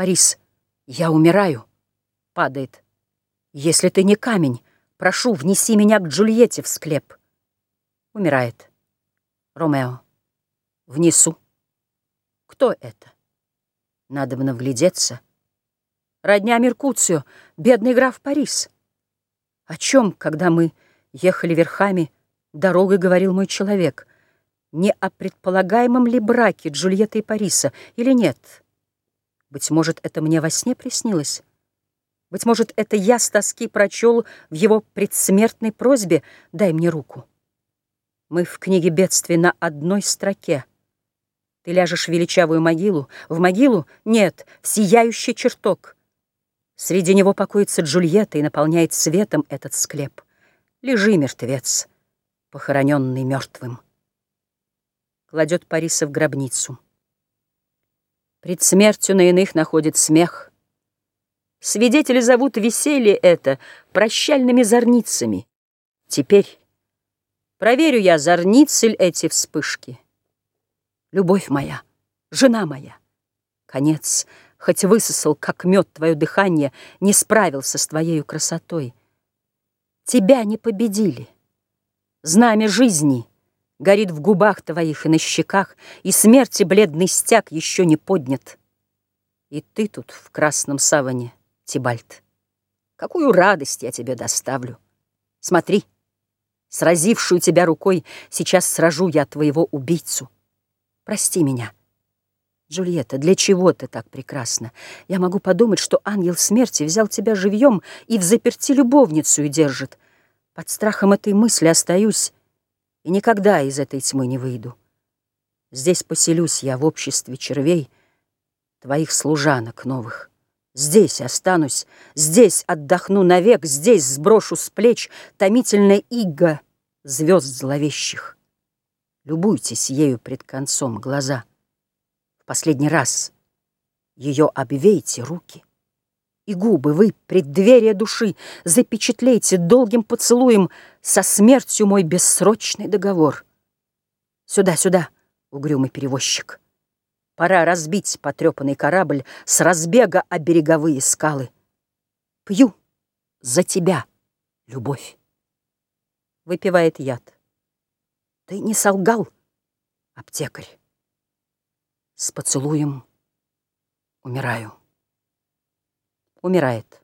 Парис, я умираю. Падает. Если ты не камень, прошу, внеси меня к Джульетте в склеп. Умирает. Ромео. Внесу. Кто это? Надо бы навглядеться. Родня Меркуцио, бедный граф Парис. О чем, когда мы ехали верхами, дорогой говорил мой человек? Не о предполагаемом ли браке Джульетты и Париса или нет? Быть может, это мне во сне приснилось? Быть может, это я с тоски прочел в его предсмертной просьбе «дай мне руку». Мы в книге бедствий на одной строке. Ты ляжешь в величавую могилу, в могилу — нет, в сияющий чертог — Среди него покоится Джульетта и наполняет светом этот склеп. Лежи, мертвец, похороненный мертвым. Кладет Париса в гробницу. Пред смертью на иных находит смех. Свидетели зовут веселье это прощальными зорницами. Теперь проверю я, зорницы ли эти вспышки. Любовь моя, жена моя, конец — Хоть высосал, как мед, твое дыхание, Не справился с твоею красотой. Тебя не победили. Знамя жизни Горит в губах твоих и на щеках, И смерти бледный стяг еще не поднят. И ты тут в красном саване, Тибальт. Какую радость я тебе доставлю. Смотри, сразившую тебя рукой, Сейчас сражу я твоего убийцу. Прости меня. Джульетта, для чего ты так прекрасна? Я могу подумать, что ангел смерти взял тебя живьем и в заперти любовницу и держит. Под страхом этой мысли остаюсь и никогда из этой тьмы не выйду. Здесь поселюсь я в обществе червей, твоих служанок новых. Здесь останусь, здесь отдохну навек, здесь сброшу с плеч томительное иго звезд зловещих. Любуйтесь ею пред концом глаза — последний раз ее обвейте руки, И губы вы, преддверие души, Запечатлейте долгим поцелуем Со смертью мой бессрочный договор. Сюда, сюда, угрюмый перевозчик. Пора разбить потрепанный корабль С разбега о береговые скалы. Пью за тебя, любовь. Выпивает яд. Ты не солгал, аптекарь. С поцелуем умираю. Умирает.